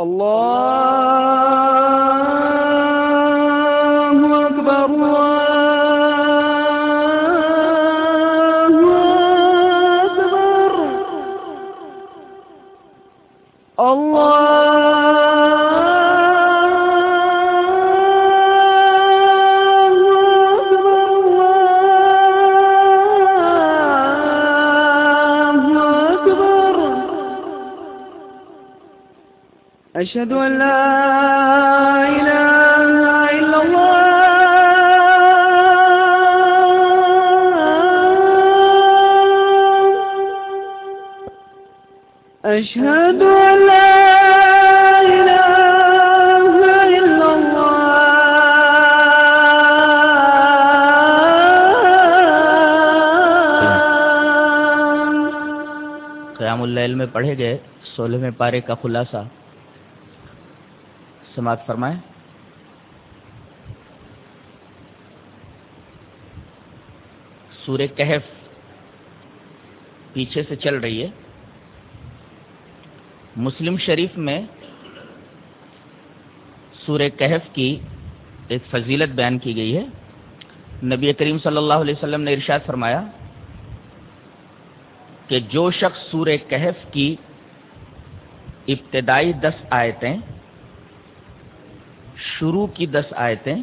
اللہ أشهد أن لا إله إلا الله. أشهد أن لا إله إلا الله. قیام اللیل میں پڑھے گئے، سولہویں پارے کا خلاصہ سماعت فرمائیں۔ سورہ کہف پیچھے سے چل رہی ہے۔ مسلم شریف میں سورہ کہف کی ایک فضیلت بیان کی گئی ہے۔ نبی کریم صلی اللہ علیہ وسلم نے ارشاد فرمایا کہ جو شخص سورہ کہف کی ابتدائی دس آیتیں شروع کی دس آیتیں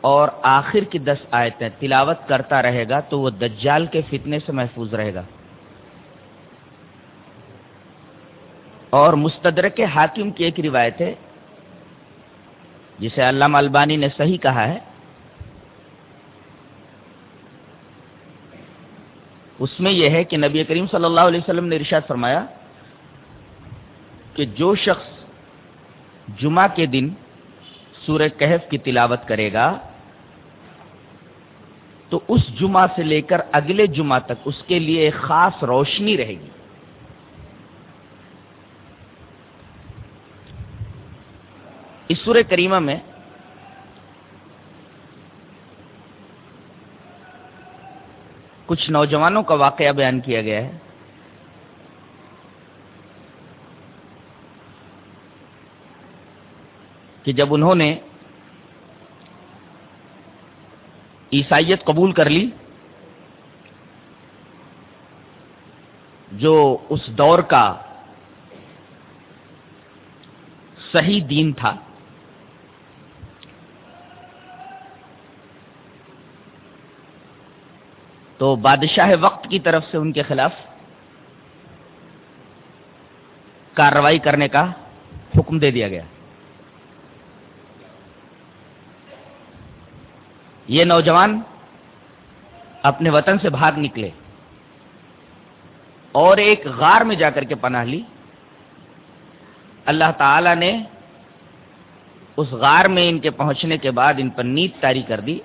اور آخر کی دس آیتیں تلاوت کرتا رہے گا تو وہ دجال کے فتنے سے محفوظ رہے گا۔ اور مستدرک حاکم کی ایک روایت ہے، جسے علامہ البانی نے صحیح کہا ہے۔ اس میں یہ ہے کہ نبی کریم صلی اللہ علیہ وسلم نے ارشاد فرمایا کہ جو شخص جمعہ کے دن سورہ کہف کی تلاوت کرے گا، تو اس جمعہ سے لے کر اگلے جمعہ تک اس کے لیے ایک خاص روشنی رہے گی۔ اس سورہ کریمہ میں کچھ نوجوانوں کا واقعہ بیان کیا گیا ہے۔ کہ جب انہوں نے عیسائیت قبول کر لی، جو اس دور کا صحیح دین تھا، تو بادشاہ وقت کی طرف سے ان کے خلاف کارروائی کرنے کا حکم دے دیا گیا۔ یہ نوجوان اپنے وطن سے بھاگ نکلے اور ایک غار میں جا کر کے پناہ لی۔ اللہ تعالی نے اس غار میں ان کے پہنچنے کے بعد ان پر نیت تاری کر دی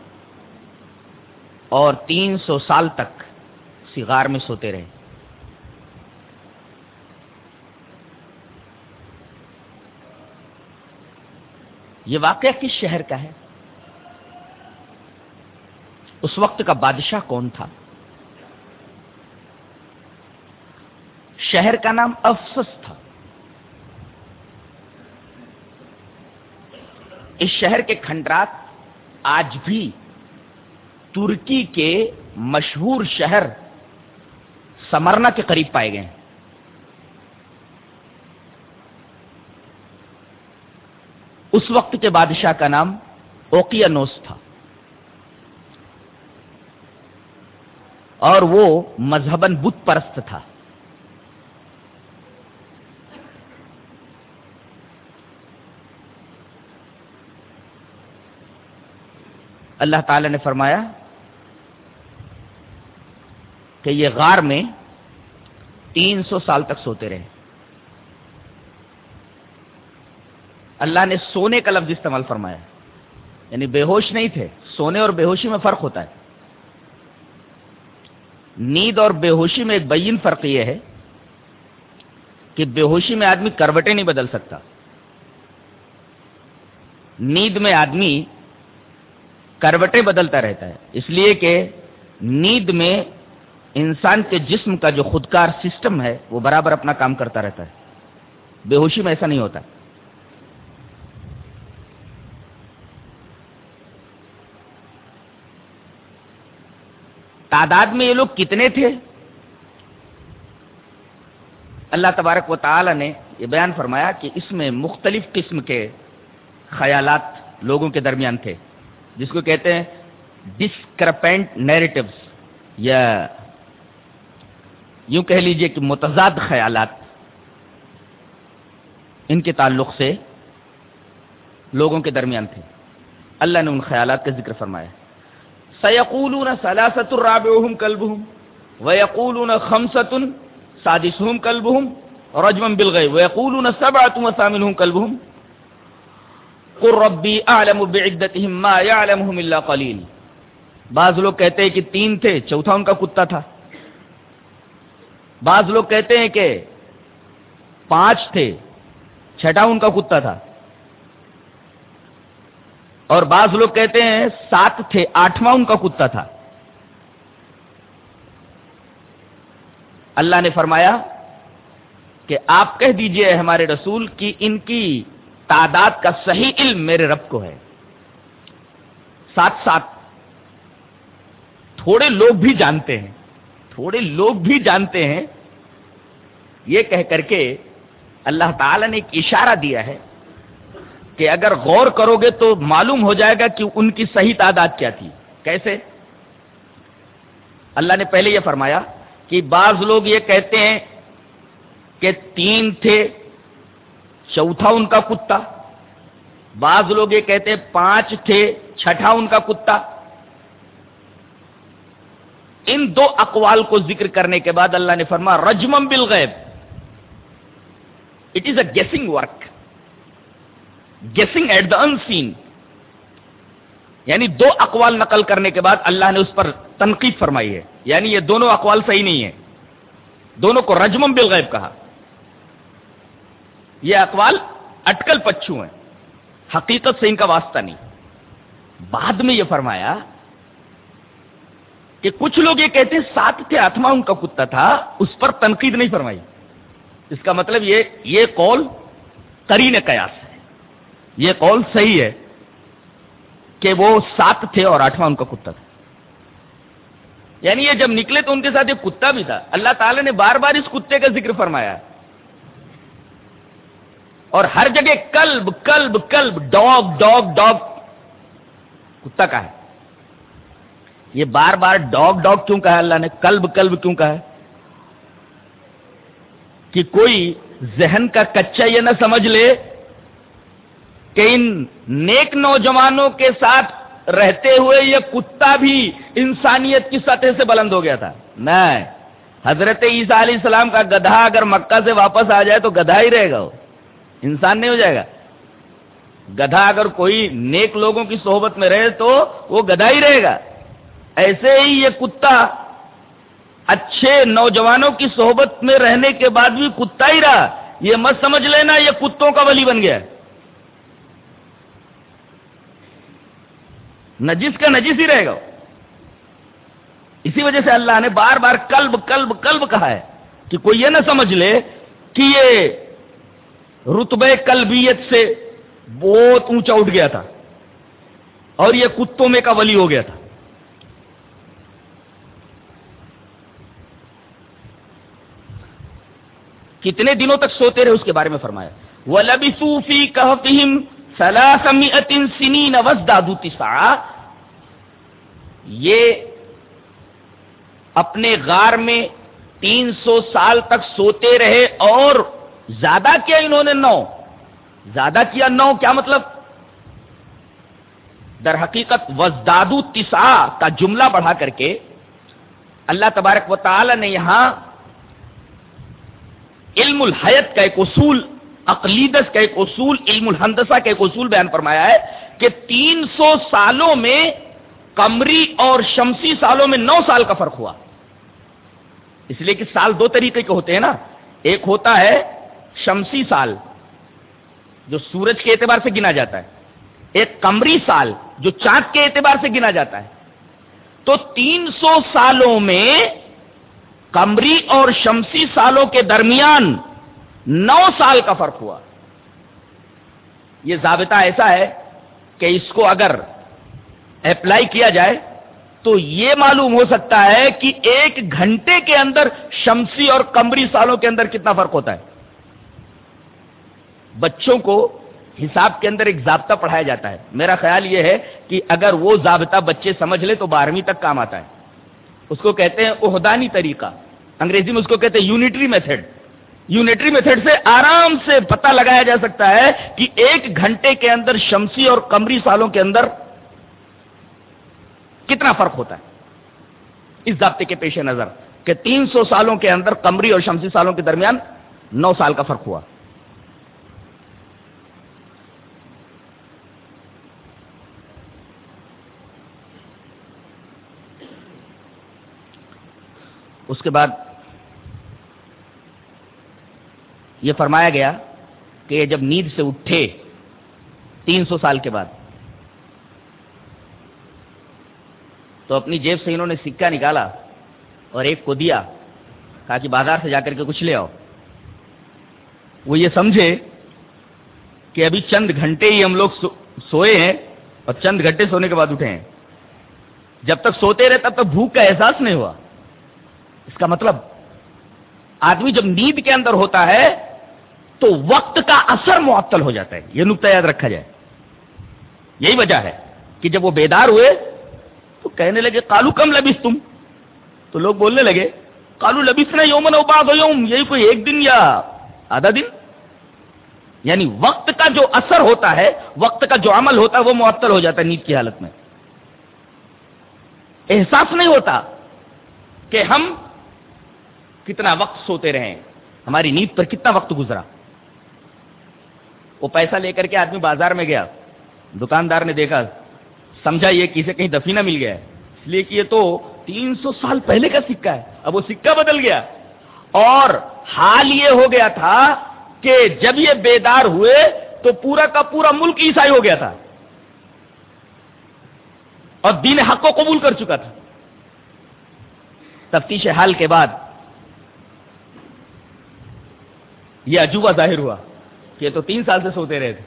اور تین سو سال تک اسی غار میں سوتے رہے۔ یہ واقعہ کس شہر کا ہے؟ اس وقت کا بادشاہ کون تھا؟ شہر کا نام افسس تھا۔ اس شہر کے کھنڈرات آج بھی ترکی کے مشہور شہر سمرنا کے قریب پائے گئے ہیں۔ اس وقت کے بادشاہ کا نام اوکیانوس تھا۔ اور وہ مذہبن بت پرست تھا۔ اللہ تعالی نے فرمایا کہ یہ غار میں تین سو سال تک سوتے رہے۔ اللہ نے سونے کا لفظ استعمال فرمایا یعنی بے ہوش نہیں تھے، سونے اور بے ہوشی میں فرق ہوتا ہے۔ نیند اور بے ہوشی میں ایک بین فرق یہ ہے کہ بے ہوشی میں آدمی کروٹیں نہیں بدل سکتا۔ نیند میں آدمی کروٹیں بدلتا رہتا ہے۔ اس لیے کہ نیند میں انسان کے جسم کا جو خودکار سسٹم ہے وہ برابر اپنا کام کرتا رہتا ہے۔ بے ہوشی میں ایسا نہیں ہوتا۔ تعداد میں یہ لوگ کتنے تھے؟ اللہ تبارک و تعالی نے یہ بیان فرمایا کہ اس میں مختلف قسم کے خیالات لوگوں کے درمیان تھے۔ جس کو کہتے ہیں ڈسکرپینٹ نیریٹوس یا یوں کہہ لیجیے کہ متضاد خیالات۔ ان کے تعلق سے لوگوں کے درمیان تھے۔ اللہ نے ان خیالات کا ذکر فرمایا۔ سیقولون سلاست الرابعهم كلبهم ويقولون خمسة سادسهم كلبهم رجما بالغيب ويقولون سبعة وثامنهم كلبهم قل ربي اعلم بعدتهم ما يعلمهم الا قليل بعض لوگ کہتے ہیں کہ تین تھے، چوتھا ان کا کتا تھا۔ بعض لوگ کہتے ہیں کہ پانچ تھے، چھٹا ان کا کتا تھا۔ اور بعض لوگ کہتے ہیں سات تھے، آٹھواں ان کا کتا تھا۔ اللہ نے فرمایا کہ آپ کہہ دیجیے ہمارے رسول کی ان کی تعداد کا صحیح علم میرے رب کو ہے۔ ساتھ ساتھ تھوڑے لوگ بھی جانتے ہیں۔ تھوڑے لوگ بھی جانتے ہیں۔ یہ کہہ کر کے اللہ تعالی نے ایک اشارہ دیا ہے۔ کہ اگر غور کرو گے تو معلوم ہو جائے گا کہ ان کی صحیح تعداد کیا تھی۔ کیسے؟ اللہ نے پہلے یہ فرمایا کہ بعض لوگ یہ کہتے ہیں کہ تین تھے، چوتھا ان کا کتا۔ بعض لوگ یہ کہتے ہیں پانچ تھے، چھٹا ان کا کتا۔ ان دو اقوال کو ذکر کرنے کے بعد اللہ نے فرما رجمم بالغیب۔ It is a guessing work guessing at the unseen یعنی دو اقوال نقل کرنے کے بعد اللہ نے اس پر تنقید فرمائی ہے. یعنی یہ دونوں اقوال صحیح نہیں ہے دونوں کو رجمم بالغیب کہا. یہ اقوال اٹکل پچھو ہیں. حقیقت سے ان کا واسطہ نہیں. بعد میں یہ فرمایا کہ کچھ لوگ یہ کہتے ہیں سات تھے آتما ان کا کتا تھا، اس پر تنقید نہیں فرمائی. اس کا مطلب یہ یہ قول کرین قیاس. ہے یہ قول صحیح ہے کہ وہ سات تھے اور آٹھواں ان کا کتا تھا۔ یعنی یہ جب نکلے تو ان کے ساتھ ایک کتا بھی تھا۔ اللہ تعالی نے بار بار اس کتے کا ذکر فرمایا۔ اور ہر جگہ کلب کلب کلب، ڈاگ ڈاگ ڈاگ کتا کا ہے۔ یہ بار بار ڈاگ ڈاگ کیوں کہا اللہ نے؟ کلب کلب کیوں کہا کہ کوئی ذہن کا کچا یہ نہ سمجھ لے کہ ان نیک نوجوانوں کے ساتھ رہتے ہوئے یہ کتا بھی انسانیت کی سطح سے بلند ہو گیا تھا۔ نہیں حضرت عیسیٰ علیہ السلام کا گدھا اگر مکہ سے واپس آ جائے تو گدھا ہی رہے گا وہ۔ انسان نہیں ہو جائے گا۔ گدھا اگر کوئی نیک لوگوں کی صحبت میں رہے تو وہ گدھا ہی رہے گا۔ ایسے ہی یہ کتا اچھے نوجوانوں کی صحبت میں رہنے کے بعد بھی کتا ہی رہا۔ یہ مت سمجھ لینا یہ کتوں کا ولی بن گیا۔ نجس کا نجس ہی رہے گا اسی وجہ سے اللہ نے بار بار کلب کلب کلب کہا ہے کہ کوئی یہ نہ سمجھ لے کہ یہ رتبے کلبیت سے بہت اونچا اٹھ گیا تھا اور یہ کتوں میں کا ولی ہو گیا تھا۔ کتنے دنوں تک سوتے رہے اس کے بارے میں فرمایا۔ وہ لبی صوفی کہ سنی نوز دادو یہ اپنے غار میں تین سو سال تک سوتے رہے اور زیادہ کیا انہوں نے نو؟ زیادہ کیا نو؟ کیا مطلب؟ در حقیقت وزدادو تسا کا جملہ بڑھا کر کے اللہ تبارک و تعالی نے یہاں علم الحیت کا ایک اصول اقلیدس کا ایک اصول، علم الحندسہ کا ایک اصول بیان فرمایا ہے کہ تین سو سالوں میں کمری اور شمسی سالوں میں نو سال کا فرق ہوا۔ اس لیے کہ سال دو طریقے کے ہوتے ہیں نا۔ ایک ہوتا ہے شمسی سال، جو سورج کے اعتبار سے گنا جاتا ہے۔ ایک کمری سال، جو چاند کے اعتبار سے گنا جاتا ہے۔ تو تین سو سالوں میں کمری اور شمسی سالوں کے درمیان نو سال کا فرق ہوا۔ یہ ضابطہ ایسا ہے کہ اس کو اگر اپلائی کیا جائے تو یہ معلوم ہو سکتا ہے کہ ایک گھنٹے کے اندر شمسی اور کمری سالوں کے اندر کتنا فرق ہوتا ہے۔ بچوں کو حساب کے اندر ایک ضابطہ پڑھایا جاتا ہے۔ میرا خیال یہ ہے کہ اگر وہ ضابطہ بچے سمجھ لے تو بارہویں تک کام آتا ہے۔ اس کو کہتے ہیں عہدانی طریقہ۔ انگریزی میں اس کو کہتے ہیں یونیٹری میتھڈ یونیٹری میتھڈ سے آرام سے پتہ لگایا جا سکتا ہے کہ ایک گھنٹے کے اندر شمسی اور کمری سالوں کے اندر کتنا فرق ہوتا ہے؟ اس ضابطے کے پیش نظر کہ تین سو سالوں کے اندر کمری اور شمسی سالوں کے درمیان نو سال کا فرق ہوا۔ اس کے بعد یہ فرمایا گیا کہ یہ جب نیند سے اٹھے تین سو سال کے بعد، تو اپنی جیب سے انہوں نے سکہ نکالا اور ایک کو دیا، کہا کہ بازار سے جا کر کے کچھ لے آؤ۔ وہ یہ سمجھے کہ ابھی چند گھنٹے ہی ہم لوگ سوئے ہیں اور چند گھنٹے سونے کے بعد اٹھے ہیں۔ جب تک سوتے رہے تب تک بھوک کا احساس نہیں ہوا۔ اس کا مطلب آدمی جب نیند کے اندر ہوتا ہے تو وقت کا اثر معطل ہو جاتا ہے۔ یہ نقطہ یاد رکھا جائے۔ یہی وجہ ہے کہ جب وہ بیدار ہوئے تو کہنے لگے کالو کم لبیس تم تو لوگ بولنے لگے کالو لبیس نہ یومن یوم، یہی کوئی ایک دن یا آدھا دن؟ یعنی وقت کا جو اثر ہوتا ہے، وقت کا جو عمل ہوتا ہے، وہ معطل ہو جاتا ہے نیند کی حالت میں۔ احساس نہیں ہوتا کہ ہم کتنا وقت سوتے رہے ہماری نیند پر کتنا وقت گزرا۔ وہ پیسہ لے کر کے آدمی بازار میں گیا۔ دکاندار نے دیکھا، سمجھا یہ کسی کہیں دفینہ مل گیا ہے۔ اس لیے کہ یہ تو تین سو سال پہلے کا سکہ ہے۔ اب وہ سکہ بدل گیا۔ اور حال یہ ہو گیا تھا کہ جب یہ بیدار ہوئے تو پورا کا پورا ملک عیسائی ہو گیا تھا۔ اور دین حق کو قبول کر چکا تھا۔ تفتیش حال کے بعد یہ عجوبہ ظاہر ہوا۔ کہ تو تین سال سے سوتے رہے تھے۔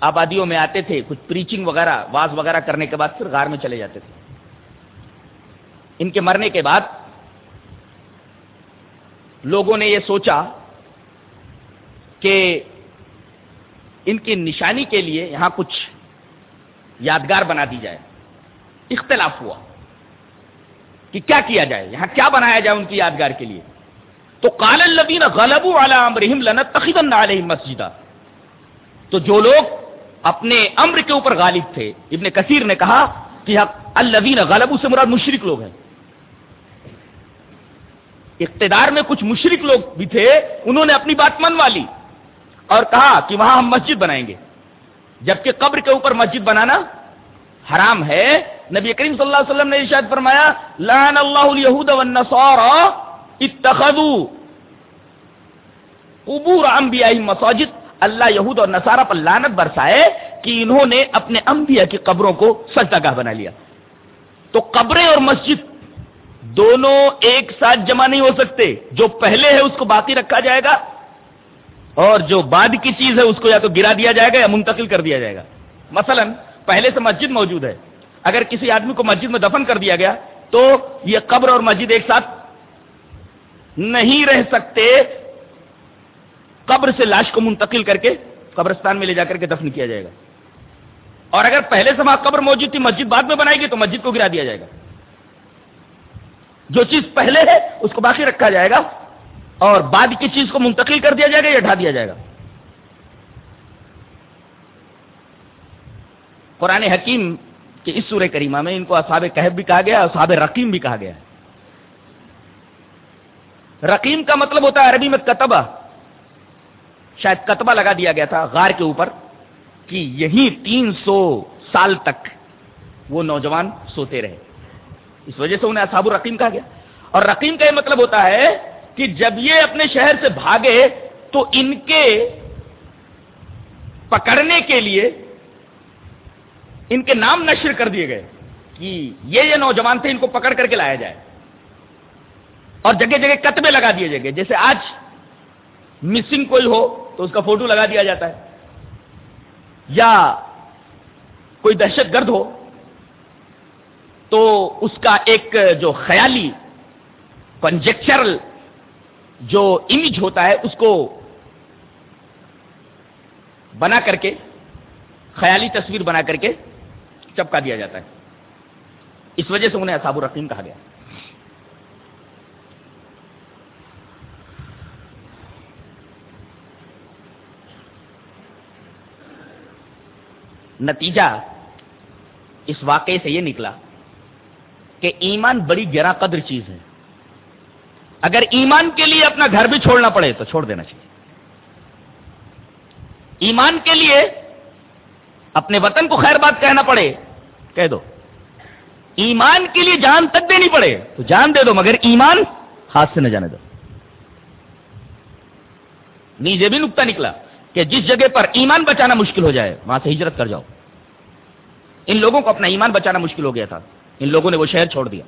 آبادیوں میں آتے تھے، کچھ پریچنگ وغیرہ، واز وغیرہ کرنے کے بعد پھر غار میں چلے جاتے تھے۔ ان کے مرنے کے بعد لوگوں نے یہ سوچا کہ ان کی نشانی کے لیے یہاں کچھ یادگار بنا دی جائے۔ اختلاف ہوا کہ کیا کیا جائے، یہاں کیا بنایا جائے ان کی یادگار کے لیے؟ تو کال البین غلب امرحم لنت تقیباً علیہ تو جو لوگ اپنے امر کے اوپر غالب تھے، ابن کثیر نے کہا کہ البین غلب سے مراد مشرق لوگ ہیں۔ اقتدار میں کچھ مشرق لوگ بھی تھے، انہوں نے اپنی بات منوا لی اور کہا کہ وہاں ہم مسجد بنائیں گے۔ جبکہ قبر کے اوپر مسجد بنانا حرام ہے۔ نبی کریم صلی اللہ علیہ وسلم نے ارشاد فرمایا، لعن اللہ الیہود والنصارى اتخذوا قبور انبیاء مساجد۔ اللہ، یہود اور نصارہ پر لانت برسائے کہ انہوں نے اپنے انبیاء کی قبروں کو سجدہ گاہ بنا لیا۔ تو قبریں اور مسجد دونوں ایک ساتھ جمع نہیں ہو سکتے۔ جو پہلے ہے اس کو باقی رکھا جائے گا اور جو بعد کی چیز ہے اس کو یا تو گرا دیا جائے گا یا منتقل کر دیا جائے گا۔ مثلا، پہلے سے مسجد موجود ہے۔ اگر کسی آدمی کو مسجد میں دفن کر دیا گیا تو یہ قبر اور مسجد ایک ساتھ نہیں رہ سکتے قبر سے لاش کو منتقل کر کے قبرستان میں لے جا کر کے دفن کیا جائے گا۔ اور اگر پہلے سے وہاں قبر موجود تھی، مسجد بعد میں بنائے گی تو مسجد کو گرا دیا جائے گا۔ جو چیز پہلے ہے، اس کو باقی رکھا جائے گا اور بعد کی چیز کو منتقل کر دیا جائے گا یا ڈھا دیا جائے گا۔ قرآن حکیم کے اس سورہ کریمہ میں ان کو اصحاب کہب بھی کہا گیا، اصحاب رقیم بھی کہا گیا۔ رقیم کا مطلب ہوتا ہے عربی میں کتبہ۔ شاید کتبہ لگا دیا گیا تھا غار کے اوپر کہ یہی تین سو سال تک وہ نوجوان سوتے رہے۔ اس وجہ سے انہیں اصحاب الرقیم کہا گیا۔ اور رقیم کا یہ مطلب ہوتا ہے کہ جب یہ اپنے شہر سے بھاگے تو ان کے پکڑنے کے لیے ان کے نام نشر کر دیے گئے کہ یہ یہ نوجوان تھے، ان کو پکڑ کر کے لایا جائے۔ اور جگہ جگہ کتبے لگا دیے جائیں گے۔ جیسے آج مسنگ کوئی ہو تو اس کا فوٹو لگا دیا جاتا ہے۔ یا کوئی دہشت گرد ہو تو اس کا ایک جو خیالی کنجیکچرل جو امیج ہوتا ہے اس کو بنا کر کے، خیالی تصویر بنا کر کے چپکا دیا جاتا ہے۔ اس وجہ سے انہیں اصاب الرقیم کہا گیا۔ نتیجہ اس واقعے سے یہ نکلا کہ ایمان بڑی گرا قدر چیز ہے۔ اگر ایمان کے لیے اپنا گھر بھی چھوڑنا پڑے تو چھوڑ دینا چاہیے۔ ایمان کے لیے اپنے وطن کو خیر بات کہنا پڑے، کہہ دو۔ ایمان کے لیے جان تک دینی پڑے تو جان دے دو، مگر ایمان ہاتھ سے نہ جانے دو۔ نیچے بھی نکتا نکلا کہ جس جگہ پر ایمان بچانا مشکل ہو جائے، وہاں سے ہجرت کر جاؤ۔ ان لوگوں کو اپنا ایمان بچانا مشکل ہو گیا تھا۔ ان لوگوں نے وہ شہر چھوڑ دیا۔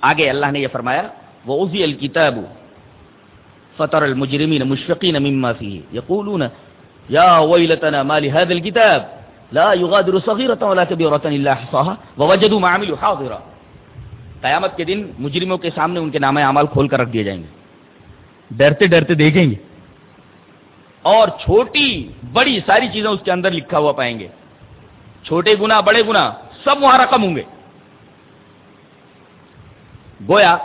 آگے اللہ نے یہ فرمایا وہ اسی الکتاب فطر المجرمین مشفقین مما فيه۔ يقولون، يا ويلتنا، ما لهذا الكتاب؟ لا يغادر صغيرة ولا كبيرة إلا حصاها، ووجدوا ما عملوا حاضرا قیامت کے دن مجرموں کے سامنے ان کے نام اعمال کھول کر رکھ دیے جائیں گے۔ ڈرتے ڈرتے دیکھیں گے۔ اور چھوٹی بڑی ساری چیزیں اس کے اندر لکھا ہوا پائیں گے۔ چھوٹے گنا بڑے گنا سب وہاں رقم ہوں گے۔ گویا،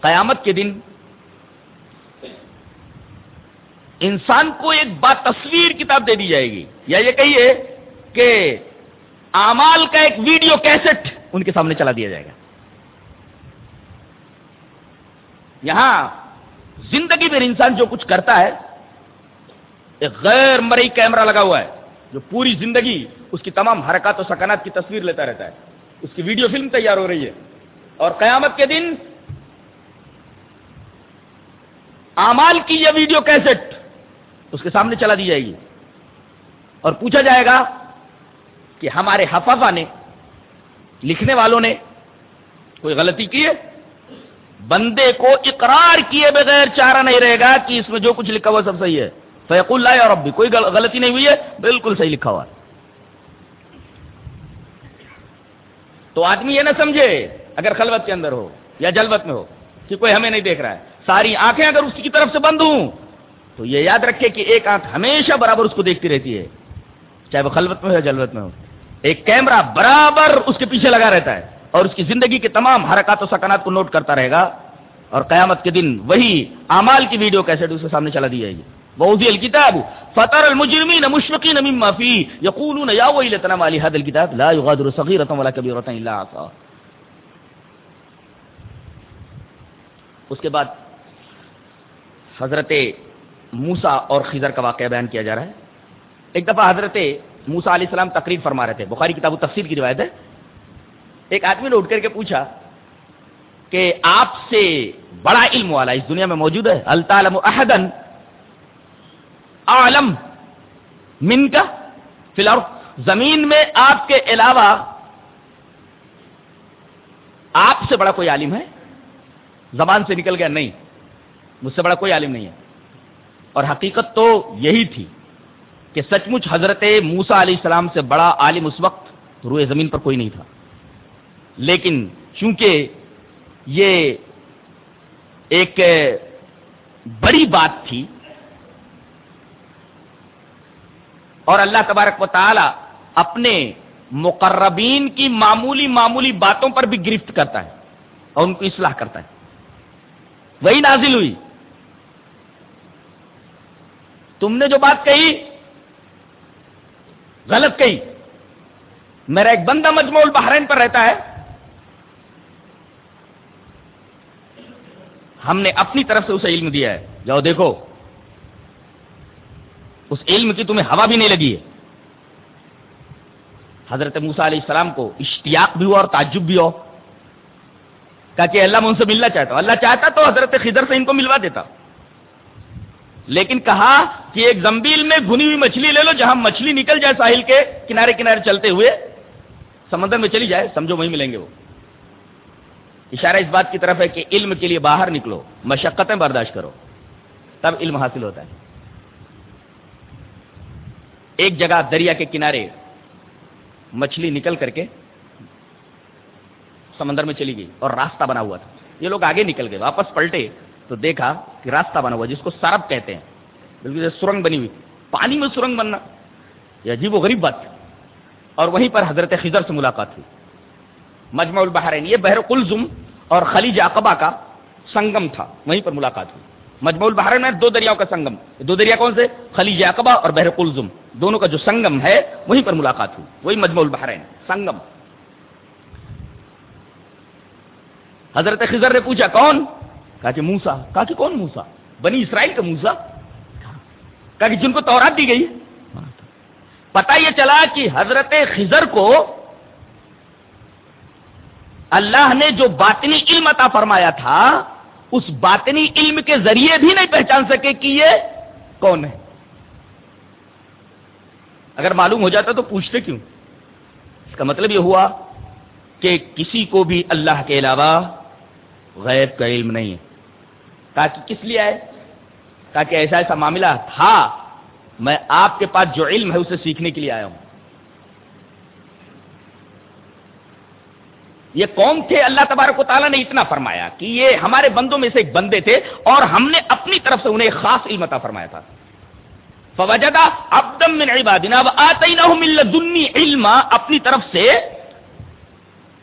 قیامت کے دن انسان کو ایک بات تصویر کتاب دے دی جائے گی۔ یا یہ کہیے کہ امال کا ایک ویڈیو کیسٹ ان کے سامنے چلا دیا جائے گا۔ یہاں زندگی میں انسان جو کچھ کرتا ہے، ایک غیر مرئی کیمرہ لگا ہوا ہے، جو پوری زندگی اس کی تمام حرکات و سکنات کی تصویر لیتا رہتا ہے۔ اس کی ویڈیو فلم تیار ہو رہی ہے۔ اور قیامت کے دن امال کی یہ ویڈیو کیسٹ اس کے سامنے چلا دی جائے گی۔ اور پوچھا جائے گا کہ ہمارے حفاظہ نے، لکھنے والوں نے کوئی غلطی کی ہے؟ بندے کو اقرار کیے بغیر چارہ نہیں رہے گا کہ اس میں جو کچھ لکھا ہوا سب صحیح ہے۔ فیق اللہ اور اب بھی کوئی غلطی نہیں ہوئی ہے، بالکل صحیح لکھا ہوا تو آدمی یہ نہ سمجھے، اگر خلوت کے اندر ہو یا جلوت میں ہو کہ کوئی ہمیں نہیں دیکھ رہا ہے، ساری آنکھیں اگر اس کی طرف سے بند ہوں، تو یہ یاد رکھے کہ ایک آنکھ ہمیشہ برابر اس کو دیکھتی رہتی ہے، چاہے وہ خلوت میں ہو یا جلوت میں ہو۔ ایک کیمرہ برابر اس کے پیچھے لگا رہتا ہے۔ اور اس کی زندگی کے تمام حرکات و سکنات کو نوٹ کرتا رہے گا اور قیامت کے دن وہی امال کی ویڈیو کیسٹ اس کے سامنے چلا دی جائے گی۔ ووزی الكتاب فطر المجرمين مشفقين مما فيه يقولون يا ويلتنا ما لهذا الكتاب لا يغادر صغيرة ولا كبيرة الا عصاها اس کے بعد حضرت موسا اور خضر کا واقعہ بیان کیا جا رہا ہے۔ ایک دفعہ حضرت موسا علیہ السلام تقریر فرما رہے تھے۔ بخاری کتاب و تفسیر کی روایت ہے۔ ایک آدمی نے اٹھ کر کے پوچھا کہ آپ سے بڑا علم والا اس دنیا میں موجود ہے؟ الطالم احدن عالم من کا فی الحال زمین میں آپ کے علاوہ آپ سے بڑا کوئی عالم ہے؟ زبان سے نکل گیا نہیں، مجھ سے بڑا کوئی عالم نہیں ہے۔ اور حقیقت تو یہی تھی کہ سچ مچ حضرت موسا علیہ السلام سے بڑا عالم اس وقت روئے زمین پر کوئی نہیں تھا۔ لیکن چونکہ یہ ایک بڑی بات تھی اور اللہ تبارک و تعالی اپنے مقربین کی معمولی معمولی باتوں پر بھی گرفت کرتا ہے اور ان کو اصلاح کرتا ہے۔ وہی نازل ہوئی۔ تم نے جو بات کہی، غلط کہی۔ میرا ایک بندہ مجموع البحرین پر رہتا ہے۔ ہم نے اپنی طرف سے اسے علم دیا ہے۔ جاؤ دیکھو۔ اس علم کی تمہیں ہوا بھی نہیں لگی ہے۔ حضرت موسا علیہ السلام کو اشتیاق بھی ہو اور تعجب بھی ہو کہا کہ اللہ ان سے ملنا چاہتا ہوں۔ اللہ چاہتا تو حضرت خضر سے ان کو ملوا دیتا۔ لیکن کہا کہ ایک زمبیل میں گھنی ہوئی مچھلی لے لو، جہاں مچھلی نکل جائے ساحل کے کنارے کنارے چلتے ہوئے، سمندر میں چلی جائے، سمجھو وہیں ملیں گے وہ۔ اشارہ اس بات کی طرف ہے کہ علم کے لیے باہر نکلو، مشقتیں برداشت کرو، تب علم حاصل ہوتا ہے۔ ایک جگہ دریا کے کنارے مچھلی نکل کر کے سمندر میں چلی گئی اور راستہ بنا ہوا تھا۔ یہ لوگ آگے نکل گئے، واپس پلٹے تو دیکھا کہ راستہ بنا ہوا جس کو سرب کہتے ہیں۔ بالکل سرنگ بنی ہوئی، پانی میں سرنگ بننا۔ یہ عجیب و غریب بات اور وہیں پر حضرت خضر سے ملاقات ہوئی۔ مجمع البحرین، یہ بحر قلزم اور خلیج عقبہ کا سنگم تھا، وہیں پر ملاقات ہوئی۔ مجمع البحرین میں دو دریاؤں کا سنگم دو دریا کون سے؟ خلیج عقبہ اور بحر قلزم۔ دونوں کا جو سنگم ہے، وہیں پر ملاقات ہوئی۔ وہی مجمع البحرین، سنگم۔ حضرت خضر نے پوچھا، کون؟ کہا کہ موسا کہا کہ کون موسا بنی اسرائیل کا موسا کہا کہ جن کو تورات دی گئی۔ پتا یہ چلا کہ حضرت خضر کو اللہ نے جو باطنی علم عطا فرمایا تھا، اس باطنی علم کے ذریعے بھی نہیں پہچان سکے کہ یہ کون ہے۔ اگر معلوم ہو جاتا تو پوچھتے کیوں؟ اس کا مطلب یہ ہوا کہ کسی کو بھی اللہ کے علاوہ غیب کا علم نہیں ہے۔ تاکہ کس لیے آئے؟ تاکہ ایسا ایسا معاملہ تھا، میں آپ کے پاس جو علم ہے اسے سیکھنے کے لیے آیا ہوں۔ یہ قوم تھے، اللہ تبارک و تعالیٰ نے اتنا فرمایا کہ یہ ہمارے بندوں میں سے ایک بندے تھے اور ہم نے اپنی طرف سے انہیں خاص علم عطا فرمایا تھا۔ فوجدہ ابدم من عبادنا وآتیناہم لدنی اپنی طرف سے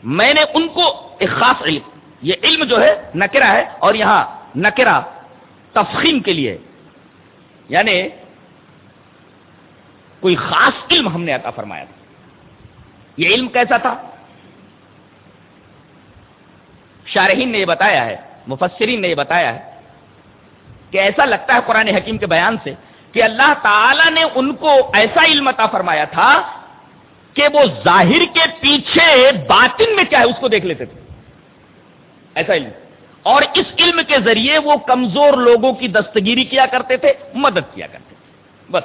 میں نے ان کو ایک خاص علم، یہ علم جو ہے نکرا ہے اور یہاں نکرا تفخیم کے لیے یعنی کوئی خاص علم ہم نے عطا فرمایا تھا۔ یہ علم کیسا تھا؟ شارحین نے یہ بتایا ہے، مفسرین نے یہ بتایا ہے کہ ایسا لگتا ہے قرآن حکیم کے بیان سے کہ اللہ تعالی نے ان کو ایسا علم عطا فرمایا تھا کہ وہ ظاہر کے پیچھے باطن میں کیا ہے، اس کو دیکھ لیتے تھے۔ ایسا علم۔ اور اس علم کے ذریعے وہ کمزور لوگوں کی دستگیری کیا کرتے تھے، مدد کیا کرتے تھے۔ بس۔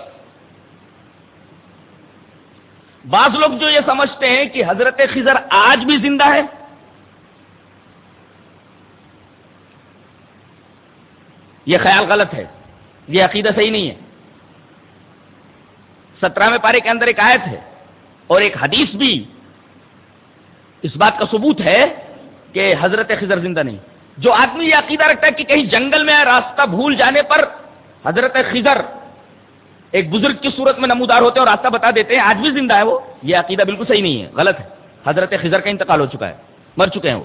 بعض لوگ جو یہ سمجھتے ہیں کہ حضرت خضر آج بھی زندہ ہے یہ خیال غلط ہے یہ عقیدہ صحیح نہیں ہے سترہویں پارے کے اندر ایک آیت ہے اور ایک حدیث بھی اس بات کا ثبوت ہے کہ حضرت خضر زندہ نہیں جو آدمی یہ عقیدہ رکھتا ہے کہ کہیں جنگل میں راستہ بھول جانے پر حضرت خضر ایک بزرگ کی صورت میں نمودار ہوتے ہیں اور راستہ بتا دیتے ہیں، آج بھی زندہ ہے وہ، یہ عقیدہ بالکل صحیح نہیں ہے، غلط ہے۔ حضرت خضر کا انتقال ہو چکا ہے، مر چکے ہیں وہ۔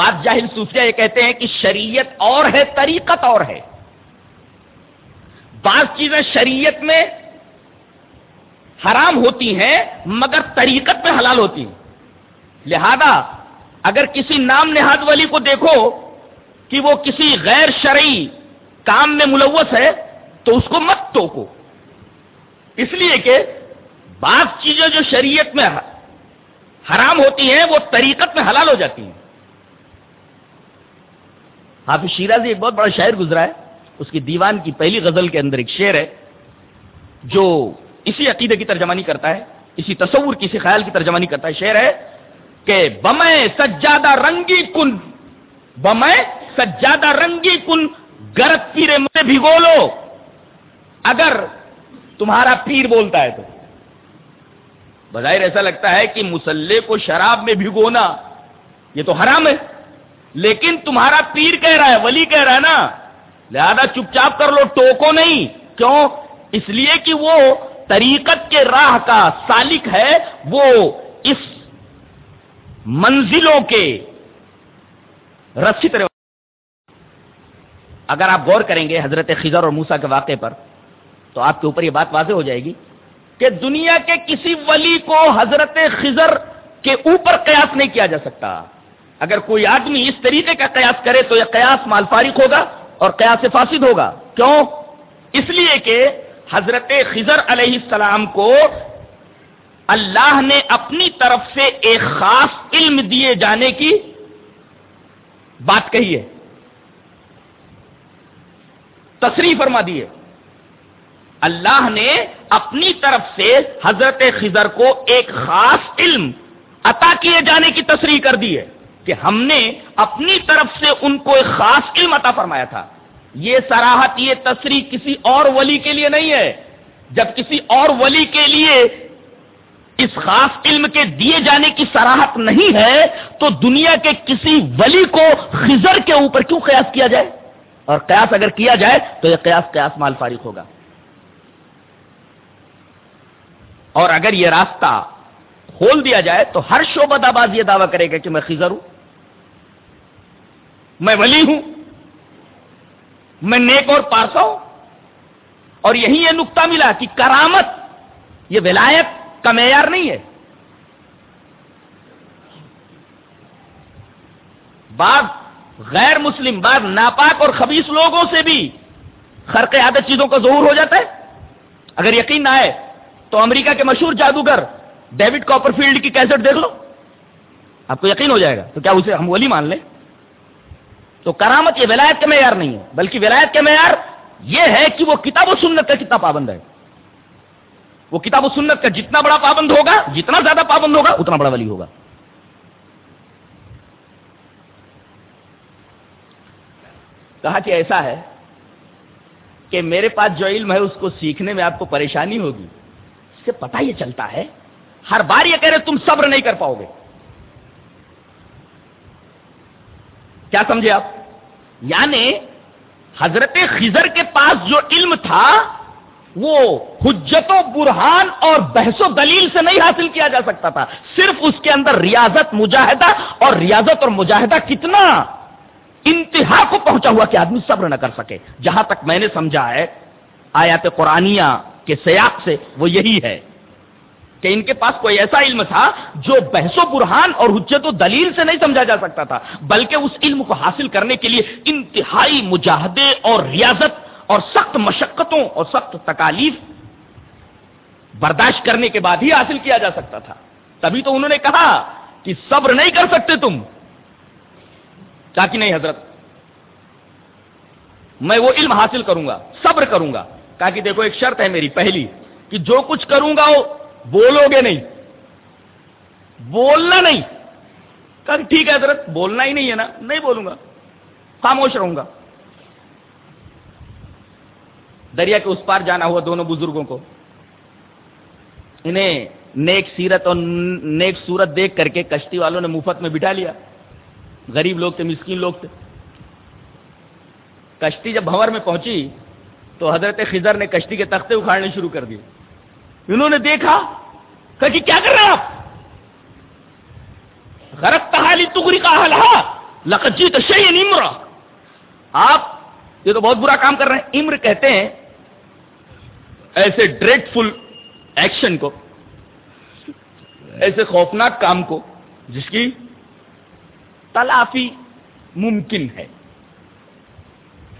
بات جاہل صوفیہ یہ کہتے ہیں کہ شریعت اور ہے، طریقت اور ہے۔ بعض چیزیں شریعت میں حرام ہوتی ہیں، مگر طریقت میں حلال ہوتی ہیں۔ لہذا اگر کسی نام نہاد ولی کو دیکھو کہ وہ کسی غیر شرعی کام میں ملوث ہے، تو اس کو مت ٹوکو۔ اس لیے کہ بعض چیزیں جو شریعت میں حرام ہوتی ہیں، وہ طریقت میں حلال ہو جاتی ہیں۔ حافظ شیرازی ایک بہت بڑا شاعر گزرا ہے، اس کی دیوان کی پہلی غزل کے اندر ایک شعر ہے، جو اسی عقیدے کی ترجمانی کرتا ہے، اسی تصور کسی خیال کی ترجمانی کرتا ہے۔ شعر ہے کہ بمے سجادہ رنگی کن، بمے سجادہ رنگی کن گرت پیرے مجھے بھگو لو۔ اگر تمہارا پیر بولتا ہے تو۔ بظاہر ایسا لگتا ہے کہ مسلح کو شراب میں بھگونا، یہ تو حرام ہے۔ لیکن تمہارا پیر کہہ رہا ہے، ولی کہہ رہا ہے نا، لہذا چپ چاپ کر لو، ٹوکو نہیں۔ کیوں؟ اس لیے کہ وہ طریقت کے راہ کا سالک ہے، وہ اس منزلوں کے رسی طرح۔ اگر آپ غور کریں گے حضرت خضر اور موسا کے واقعے پر، تو آپ کے اوپر یہ بات واضح ہو جائے گی کہ دنیا کے کسی ولی کو حضرت خضر کے اوپر قیاس نہیں کیا جا سکتا۔ اگر کوئی آدمی اس طریقے کا قیاس کرے تو یہ قیاس مال فارق ہوگا اور قیاس فاسد ہوگا۔ کیوں؟ اس لیے کہ حضرت خضر علیہ السلام کو اللہ نے اپنی طرف سے ایک خاص علم دیے جانے کی بات کہی ہے۔ تصریح فرما دیے۔ اللہ نے اپنی طرف سے حضرت خضر کو ایک خاص علم عطا کیے جانے کی تصریح کر دی ہے۔ کہ ہم نے اپنی طرف سے ان کو ایک خاص علم عطا فرمایا تھا۔ یہ سراہت یہ تصریح کسی اور ولی کے لیے نہیں ہے۔ جب کسی اور ولی کے لیے اس خاص علم کے دیے جانے کی سراہت نہیں ہے، تو دنیا کے کسی ولی کو خزر کے اوپر کیوں قیاس کیا جائے؟ اور قیاس اگر کیا جائے، تو یہ قیاس قیاس مال فارغ ہوگا۔ اور اگر یہ راستہ کھول دیا جائے، تو ہر شعبت آباز یہ دعویٰ کرے گا کہ میں خزر ہوں۔ میں ولی ہوں، میں نیک اور پارسا ہوں، اور یہی یہ نقطہ ملا کہ کرامت یہ ولایت کا معیار نہیں ہے۔ بعض غیر مسلم، بعض ناپاک اور خبیص لوگوں سے بھی خرق عادت چیزوں کا ظہور ہو جاتا ہے۔ اگر یقین نہ آئے تو امریکہ کے مشہور جادوگر ڈیوڈ کاپر فیلڈ کی کیسٹ دیکھ لو۔ آپ کو یقین ہو جائے گا۔ تو کیا اسے ہم ولی مان لیں؟ تو کرامت یہ ولایت کا معیار نہیں ہے، بلکہ ولایت کا معیار یہ ہے کہ وہ کتاب و سنت کا کتنا پابند ہے۔ وہ کتاب و سنت کا جتنا بڑا پابند ہوگا، جتنا زیادہ پابند ہوگا، اتنا بڑا ولی ہوگا۔ کہا کہ ایسا ہے کہ میرے پاس جو علم ہے، اس کو سیکھنے میں آپ کو پریشانی ہوگی۔ اس سے پتا یہ چلتا ہے، ہر بار یہ کہہ رہے تم صبر نہیں کر پاؤ گے۔ کیا سمجھے آپ؟ یعنی حضرت خزر کے پاس جو علم تھا، وہ حجت و برہان اور بحث و دلیل سے نہیں حاصل کیا جا سکتا تھا۔ صرف اس کے اندر ریاضت، مجاہدہ اور ریاضت اور مجاہدہ کتنا انتہا کو پہنچا ہوا کہ آدمی صبر نہ کر سکے۔ جہاں تک میں نے سمجھا ہے، آیات قرآنیہ کے سیاق سے وہ یہی ہے۔ کہ ان کے پاس کوئی ایسا علم تھا جو بحث و برہان اور حجت و دلیل سے نہیں سمجھا جا سکتا تھا، بلکہ اس علم کو حاصل کرنے کے لیے انتہائی مجاہدے اور ریاضت اور سخت مشقتوں اور سخت تکالیف برداشت کرنے کے بعد ہی حاصل کیا جا سکتا تھا۔ تبھی تو انہوں نے کہا کہ صبر نہیں کر سکتے تم۔ کیا کہ نہیں حضرت، میں وہ علم حاصل کروں گا، صبر کروں گا۔ کہا کہ دیکھو، ایک شرط ہے میری پہلی، کہ جو کچھ کروں گا وہ بولو گے نہیں۔ بولنا نہیں۔ کہ ٹھیک ہے حضرت، بولنا ہی نہیں ہے نا۔ نہیں بولوں گا۔ خاموش رہوں گا۔ دریا کے اس پار جانا ہوا دونوں بزرگوں کو۔ انہیں نیک سیرت اور نیک صورت دیکھ کر کے کشتی والوں نے مفت میں بٹھا لیا۔ غریب لوگ تھے، مسکین لوگ تھے۔ کشتی جب بھنور میں پہنچی تو حضرت خزر نے کشتی کے تختے اکھاڑنے شروع کر دیے۔ انہوں نے دیکھا کہ جی کیا کر رہے ہیں آپ؟ غرق تحالی تغری کا حل لکجی تو شہی امر آپ، یہ تو بہت برا کام کر رہے ہیں۔ امر کہتے ہیں ایسے ڈریڈ فل ایکشن کو، ایسے خوفناک کام کو، جس کی تلافی ممکن ہے۔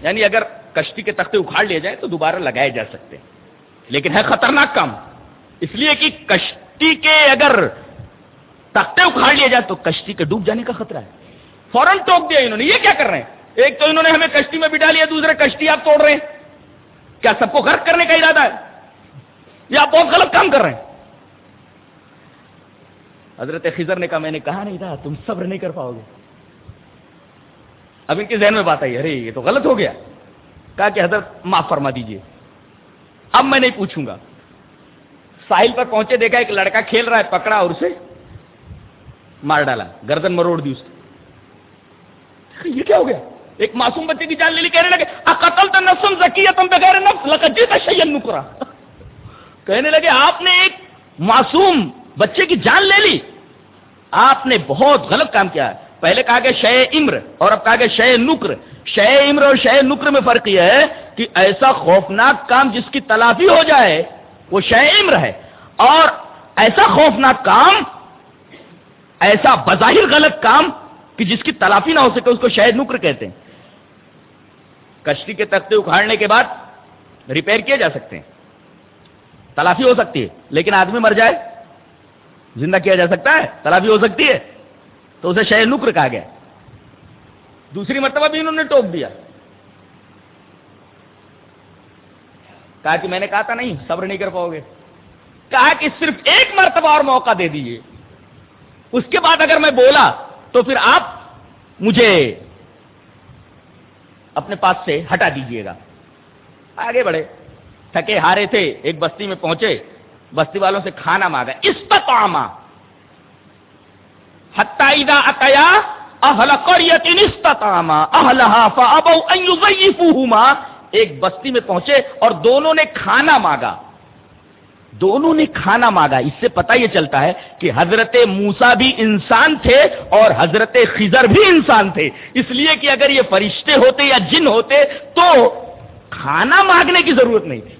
یعنی اگر کشتی کے تختے اکھاڑ لیے جائیں تو دوبارہ لگائے جا سکتے لیکن ہے خطرناک کام۔ اس لیے کہ کشتی کے اگر تختے اکھاڑ لیے جائے تو کشتی کے ڈوب جانے کا خطرہ ہے۔ فوراً ٹوک دیا انہوں نے، یہ کیا کر رہے ہیں؟ ایک تو انہوں نے ہمیں کشتی میں بٹھا لیا دوسرے کشتی آپ توڑ رہے ہیں۔ کیا سب کو غرق کرنے کا ارادہ ہے؟ یا آپ بہت غلط کام کر رہے ہیں۔ حضرت خزر نے کہا، میں نے کہا نہیں تھا، تم صبر نہیں کر پاؤ گے۔ اب ان کے ذہن میں بات آئی، ارے، یہ تو غلط ہو گیا۔ کہا کہ حضرت، معاف فرما دیجیے۔ اب میں نہیں پوچھوں گا۔ ساحل پر پہنچے، دیکھا ایک لڑکا کھیل رہا ہے، پکڑا اور اسے مار ڈالا۔ گردن مروڑ دی اس یہ کیا ہو گیا؟ ایک معصوم بچے کی جان لے لی کہنے لگے قتل تو نسم زکی تم بغیر لکجی کا نکرا. کہنے لگے، آپ نے ایک معصوم بچے کی جان لے لی۔ آپ نے بہت غلط کام کیا ہے۔ پہلے کہا کہ شے امر، اور اب کہا کہ شے نکر۔ شے امر اور شے نکر میں فرق یہ ہے کہ ایسا خوفناک کام جس کی تلافی ہو جائے وہ شے امر ہے اور ایسا خوفناک کام، ایسا بظاہر غلط کام کہ جس کی تلافی نہ ہو سکے، اس کو شاید نکر کہتے ہیں۔ کشتی کے تختے اکھاڑنے کے بعد ریپیئر کیے جا سکتے ہیں۔ تلافی ہو سکتی ہے، لیکن آدمی مر جائے، زندہ کیا جا سکتا ہے؟ تلافی ہو سکتی ہے، تو اسے شہ نکر کہا گیا۔ دوسری مرتبہ بھی انہوں نے ٹوک دیا۔ کہا کہ میں نے کہا تھا نہیں، صبر نہیں کر پاؤ گے۔ کہا کہ صرف ایک مرتبہ اور موقع دے دیجیے اس کے بعد اگر میں بولا تو پھر آپ مجھے اپنے پاس سے ہٹا دیجیے گا۔ آگے بڑھے۔ تھکے ہارے تھے، ایک بستی میں پہنچے۔ بستی والوں سے کھانا مانگا۔ استطاما حتائدہ اتیا اہل قریت استطاما اہلہا فابو ان یضیفوہما۔ ایک بستی میں پہنچے اور دونوں نے کھانا مانگا۔ دونوں نے کھانا مانگا۔ اس سے پتہ یہ چلتا ہے کہ حضرت موسا بھی انسان تھے اور حضرت خزر بھی انسان تھے۔ اس لیے کہ اگر یہ فرشتے ہوتے یا جن ہوتے تو کھانا مانگنے کی ضرورت نہیں تھی۔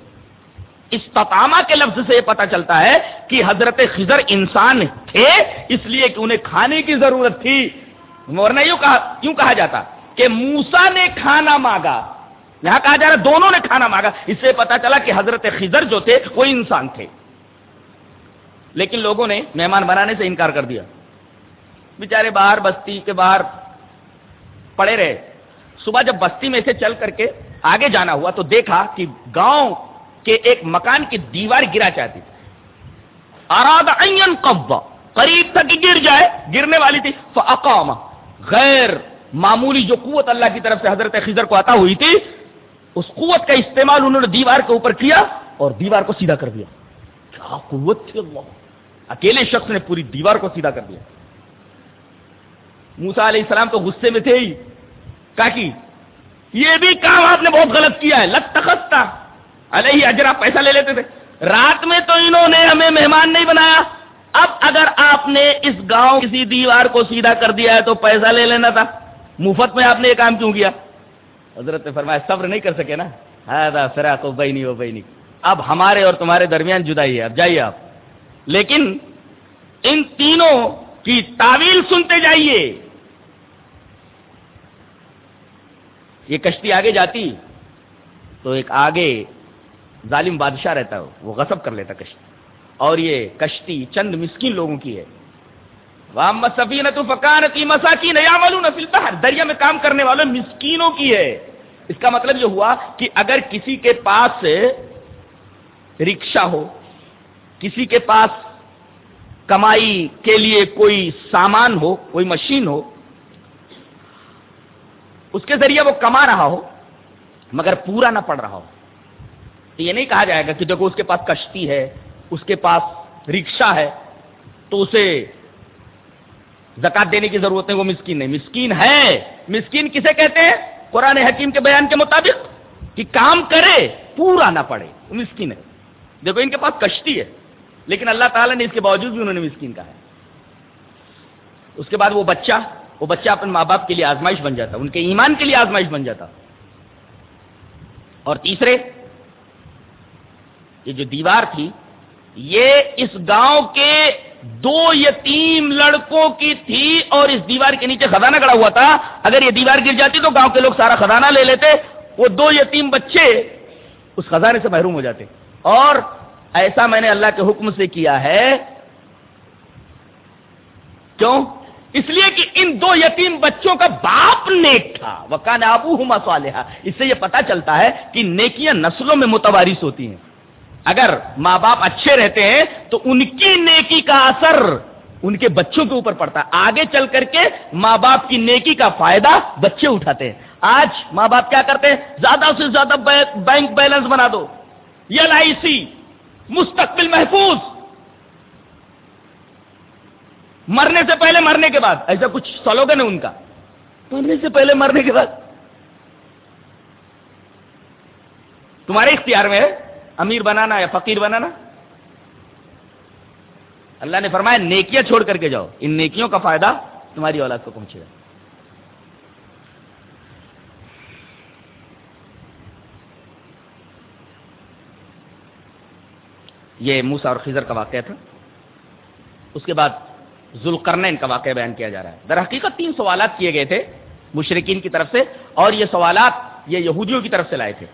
استطامہ کے لفظ سے یہ پتا چلتا ہے کہ حضرت خزر انسان تھے، اس لیے کہ انہیں کھانے کی ضرورت تھی۔ ورنہ یوں کہا کیوں کہا جاتا کہ موسا نے کھانا مانگا۔ یہاں کہا جا رہا دونوں نے کھانا مانگا۔ اس سے پتا چلا کہ حضرت خزر جو تھے وہ انسان تھے۔ لیکن لوگوں نے مہمان بنانے سے انکار کر دیا۔ بیچارے باہر بستی کے باہر پڑے رہے۔ صبح جب بستی میں سے چل کر کے آگے جانا ہوا تو دیکھا کہ گاؤں کے ایک مکان کی دیوار گرا چاہتی تھی۔ اراد قبا قریب تک گر جائے۔ گرنے والی تھی۔ فاقام۔ غیر معمولی جو قوت اللہ کی طرف سے حضرت خضر کو عطا ہوئی تھی۔ اس قوت کا استعمال انہوں نے دیوار کے اوپر کیا اور دیوار کو سیدھا کر دیا۔ کیا قوت تھی اللہ۔ اکیلے شخص نے پوری دیوار کو سیدھا کر دیا۔ موسا علیہ السلام تو غصے میں تھے ہی۔ کہا کہ یہ بھی کام آپ نے بہت غلط کیا ہے۔ لت تخت علیہ اجرا پیسہ لے لیتے تھے۔ رات میں تو انہوں نے ہمیں مہمان نہیں بنایا۔ اب اگر آپ نے اس گاؤں کسی دیوار کو سیدھا کر دیا ہے تو پیسہ لے لینا تھا۔ مفت میں آپ نے یہ کام کیوں کیا؟ حضرت فرمایا، صبر نہیں کر سکے نا؟ فراق بھائی نہیں ہو بھائی نہیں اب ہمارے اور تمہارے درمیان جدائی ہے، اب جائیے آپ. لیکن ان تینوں کی تعویل سنتے جائیے. یہ کشتی آگے جاتی، تو ایک آگے ظالم بادشاہ رہتا ہے وہ غصب کر لیتا کشتی. اور یہ کشتی چند مسکین لوگوں کی ہے۔ مساکین دریا میں کام کرنے والوں مسکینوں کی ہے۔ اس کا مطلب یہ ہوا کہ اگر کسی کے پاس رکشا ہو، کسی کے پاس کمائی کے لیے کوئی سامان ہو، کوئی مشین ہو، اس کے ذریعے وہ کما رہا ہو، مگر پورا نہ پڑ رہا ہو۔ تو یہ نہیں کہا جائے گا کہ دیکھو اس کے پاس کشتی ہے، اس کے پاس رکشا ہے، تو اسے زکات دینے کی ضرورت ہے، وہ مسکین نہیں۔ مسکین ہے۔ مسکین کسے کہتے ہیں؟ قرآن حکیم کے بیان کے مطابق کہ کام کرے، پورا نہ پڑے وہ مسکین ہے۔ دیکھو، ان کے پاس کشتی ہے، لیکن اللہ تعالیٰ نے اس کے باوجود بھی انہوں نے مسکین کہا ہے۔ اس کے بعد وہ بچہ وہ بچہ اپنے ماں باپ کے لیے آزمائش بن جاتا، ان کے ایمان کے لیے آزمائش بن جاتا۔ اور تیسرے، یہ جو دیوار تھی، یہ اس گاؤں کے دو یتیم لڑکوں کی تھی اور اس دیوار کے نیچے خزانہ کڑا ہوا تھا۔ اگر یہ دیوار گر جاتی تو گاؤں کے لوگ سارا خزانہ لے لیتے۔ وہ دو یتیم بچے اس خزانے سے محروم ہو جاتے۔ اور ایسا میں نے اللہ کے حکم سے کیا ہے۔ کیوں؟ اس لیے کہ ان دو یتیم بچوں کا باپ نیک تھا۔ وہ کان آبو ہما اس سے یہ پتا چلتا ہے کہ نیکیاں نسلوں میں متوارث ہوتی ہیں۔ اگر ماں باپ اچھے رہتے ہیں تو ان کی نیکی کا اثر ان کے بچوں کے اوپر پڑتا ہے۔ آگے چل کر کے ماں باپ کی نیکی کا فائدہ بچے اٹھاتے ہیں۔ آج ماں باپ کیا کرتے ہیں؟ زیادہ سے زیادہ بینک بیلنس بنا دو۔ ایل آئی سی مستقبل محفوظ۔ مرنے سے پہلے مرنے کے بعد، ایسا کچھ سلوگن ہے ان کا۔ مرنے سے پہلے مرنے کے بعد۔ تمہارے اختیار میں ہے؟ امیر بنانا یا فقیر بنانا؟ اللہ نے فرمایا نیکیاں چھوڑ کر کے جاؤ، ان نیکیوں کا فائدہ تمہاری اولاد کو پہنچے گا۔ یہ موسا اور خزر کا واقعہ تھا۔ اس کے بعد ذوالقرنین کا واقعہ بیان کیا جا رہا ہے۔ در حقیقت تین سوالات کیے گئے تھے مشرقین کی طرف سے اور یہ سوالات یہ یہودیوں کی طرف سے لائے تھے۔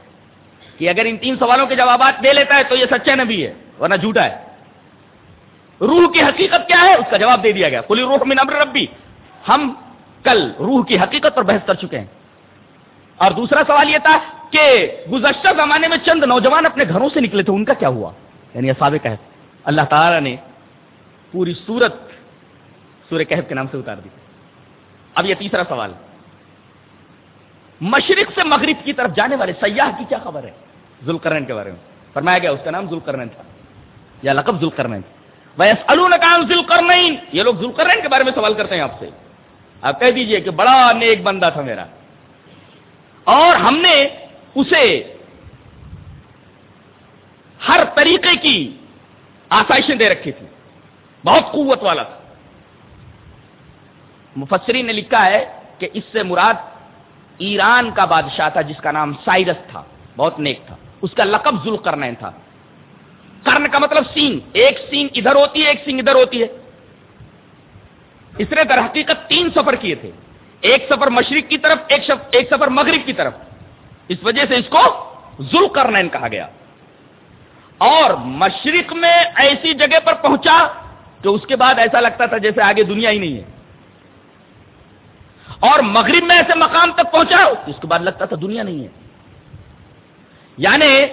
کہ اگر ان تین سوالوں کے جوابات دے لیتا ہے تو یہ سچا نبی ہے، ورنہ جھوٹا ہے۔ روح کی حقیقت کیا ہے؟ اس کا جواب دے دیا گیا۔ کلی روح من امر ربی ہم کل روح کی حقیقت پر بحث کر چکے ہیں۔ اور دوسرا سوال یہ تھا کہ گزشتہ زمانے میں چند نوجوان اپنے گھروں سے نکلے تھے، ان کا کیا ہوا؟ یعنی کہف اللہ تعالیٰ نے پوری سورت سورہ کہف کے نام سے اتار دی۔ اب یہ تیسرا سوال۔ مشرق سے مغرب کی طرف جانے والے سیاح کی کیا خبر ہے؟ ذوالکرن کے بارے میں۔ فرمایا گیا، اس کا نام ذوالکرن تھا، یا لقب ذوالکرن ویس الکان ذوالکرن یہ لوگ ذوالکرن کے بارے میں سوال کرتے ہیں آپ سے۔ آپ کہہ دیجیے کہ بڑا نیک بندہ تھا میرا۔ اور ہم نے اسے ہر طریقے کی آسائشیں دے رکھی تھی۔ بہت قوت والا تھا۔ مفسری نے لکھا ہے کہ اس سے مراد ایران کا بادشاہ تھا، جس کا نام سائرس تھا، بہت نیک تھا۔ اس کا لقب ذل کرنا تھا۔ کرن کا مطلب سین۔ ایک سین ادھر ہوتی ہے، ایک سین ادھر ہوتی ہے۔ اس نے در حقیقت تین سفر کیے تھے۔ ایک سفر مشرق کی طرف، ایک ایک سفر مغرب کی طرف۔ اس وجہ سے اس کو ذل کرنا کہا گیا۔ اور مشرق میں ایسی جگہ پر پہنچا کہ اس کے بعد ایسا لگتا تھا جیسے آگے دنیا ہی نہیں ہے۔ اور مغرب میں ایسے مقام تک پہنچا، اس کے بعد لگتا تھا دنیا نہیں ہے۔ یعنی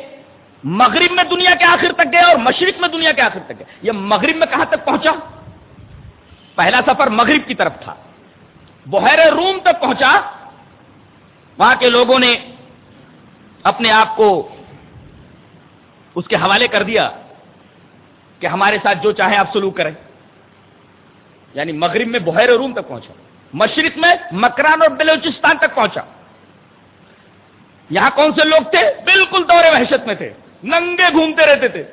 مغرب میں دنیا کے آخر تک گیا اور مشرق میں دنیا کے آخر تک گیا یہ مغرب میں کہاں تک پہنچا؟ پہلا سفر مغرب کی طرف تھا۔ بحیر روم تک پہنچا۔ وہاں کے لوگوں نے اپنے آپ کو اس کے حوالے کر دیا کہ ہمارے ساتھ جو چاہے آپ سلوک کریں۔ یعنی مغرب میں بحیر روم تک پہنچا۔ مشرق میں مکران اور بلوچستان تک پہنچا۔ یہاں کون سے لوگ تھے؟ بالکل دورے وحشت میں تھے۔ ننگے گھومتے رہتے تھے۔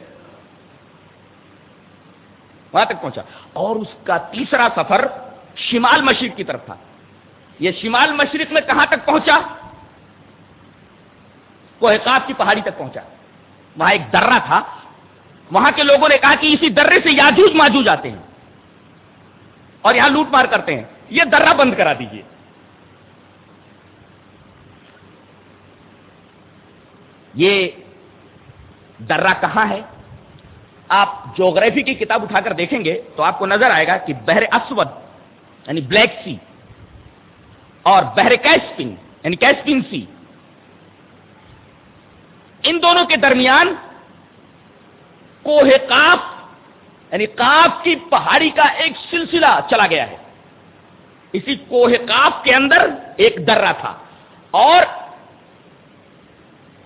وہاں تک پہنچا۔ اور اس کا تیسرا سفر شمال مشرق کی طرف تھا۔ یہ شمال مشرق میں کہاں تک پہنچا؟ کوہکاب کی پہاڑی تک پہنچا۔ وہاں ایک درہ تھا۔ وہاں کے لوگوں نے کہا کہ اسی درے سے یاجوج ماجوج آتے ہیں اور یہاں لوٹ مار کرتے ہیں۔ یہ درہ بند کرا دیجیے یہ درہ کہاں ہے؟ آپ جوگرافی کی کتاب اٹھا کر دیکھیں گے تو آپ کو نظر آئے گا کہ بحر اسود یعنی بلیک سی اور بحر کیسپن یعنی کیسپن سی ان دونوں کے درمیان کوہ کاف یعنی کاف کی پہاڑی کا ایک سلسلہ چلا گیا ہے۔ اسی کوہ کاف کے اندر ایک درہ تھا۔ اور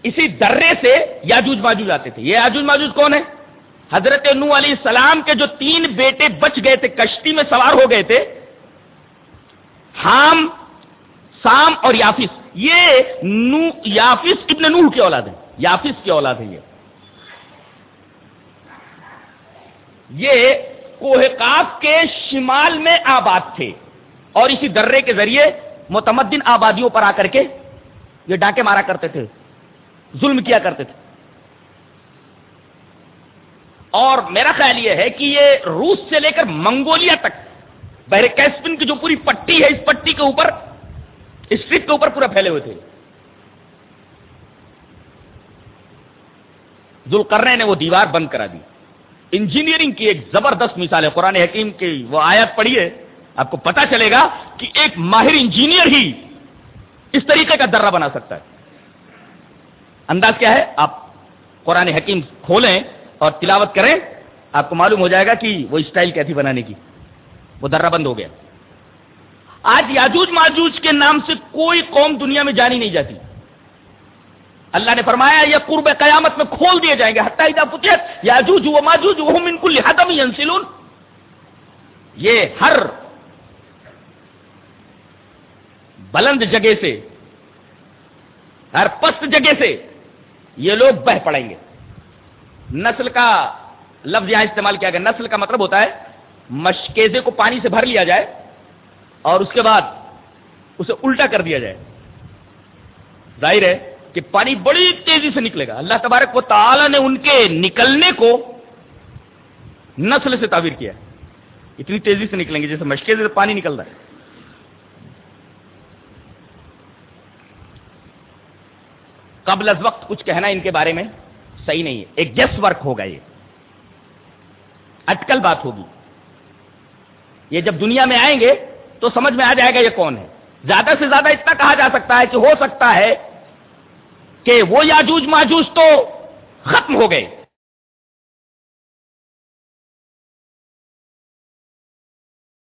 اسی درے سے یاجوج ماجوج آتے تھے۔ یہ یاجوج ماجوج کون ہے حضرت نو علیہ السلام کے جو تین بیٹے بچ گئے تھے، کشتی میں سوار ہو گئے تھے، حام، سام اور یافس۔ یہ نو، یافس ابن نوح کی اولاد ہے یافس کی اولاد ہے یہ۔ یہ کوہ کاف کے شمال میں آباد تھے اور اسی درے کے ذریعے متمدن آبادیوں پر آ کر کے یہ ڈاکے مارا کرتے تھے۔ ظلم کیا کرتے تھے۔ اور میرا خیال یہ ہے کہ یہ روس سے لے کر منگولیا تک، بحر کیسپن کی جو پوری پٹی ہے، اس پٹی کے اوپر اسٹرپ کے اوپر پورا پھیلے ہوئے تھے۔ ذوالقرنے نے وہ دیوار بند کرا دی۔ انجینئرنگ کی ایک زبردست مثال ہے۔ قرآن حکیم کی وہ آیت پڑھیے آپ کو پتا چلے گا کہ ایک ماہر انجینئر ہی اس طریقے کا درہ بنا سکتا ہے۔ انداز کیا ہے؟ آپ قرآن حکیم کھولیں اور تلاوت کریں، آپ کو معلوم ہو جائے گا کہ وہ اسٹائل کیا تھی بنانے کی۔ وہ درہ بند ہو گیا۔ آج یاجوج ماجوج کے نام سے کوئی قوم دنیا میں جانی نہیں جاتی۔ اللہ نے فرمایا، یہ قرب قیامت میں کھول دیے جائیں گے۔ یاجوج و ماجوج وہ بالکل ینسلون۔ یہ ہر بلند جگہ سے، ہر پست جگہ سے یہ لوگ بہ پڑیں گے۔ نسل کا لفظ یہاں استعمال کیا گیا۔ نسل کا مطلب ہوتا ہے مشکیزے کو پانی سے بھر لیا جائے اور اس کے بعد اسے الٹا کر دیا جائے۔ ظاہر ہے کہ پانی بڑی تیزی سے نکلے گا۔ اللہ تبارک و تعالی نے ان کے نکلنے کو نسل سے تعبیر کیا۔ اتنی تیزی سے نکلیں گے جیسے مشکیزے سے پانی نکل رہا ہے۔ قبل از وقت کچھ کہنا ان کے بارے میں، صحیح نہیں ہے۔ ایک گیس ورک ہوگا یہ۔ اٹکل بات ہوگی۔ یہ جب دنیا میں آئیں گے تو سمجھ میں آ جائے گا یہ کون ہے۔ زیادہ سے زیادہ اتنا کہا جا سکتا ہے کہ ہو سکتا ہے کہ وہ یاجوج ماجوج تو ختم ہو گئے۔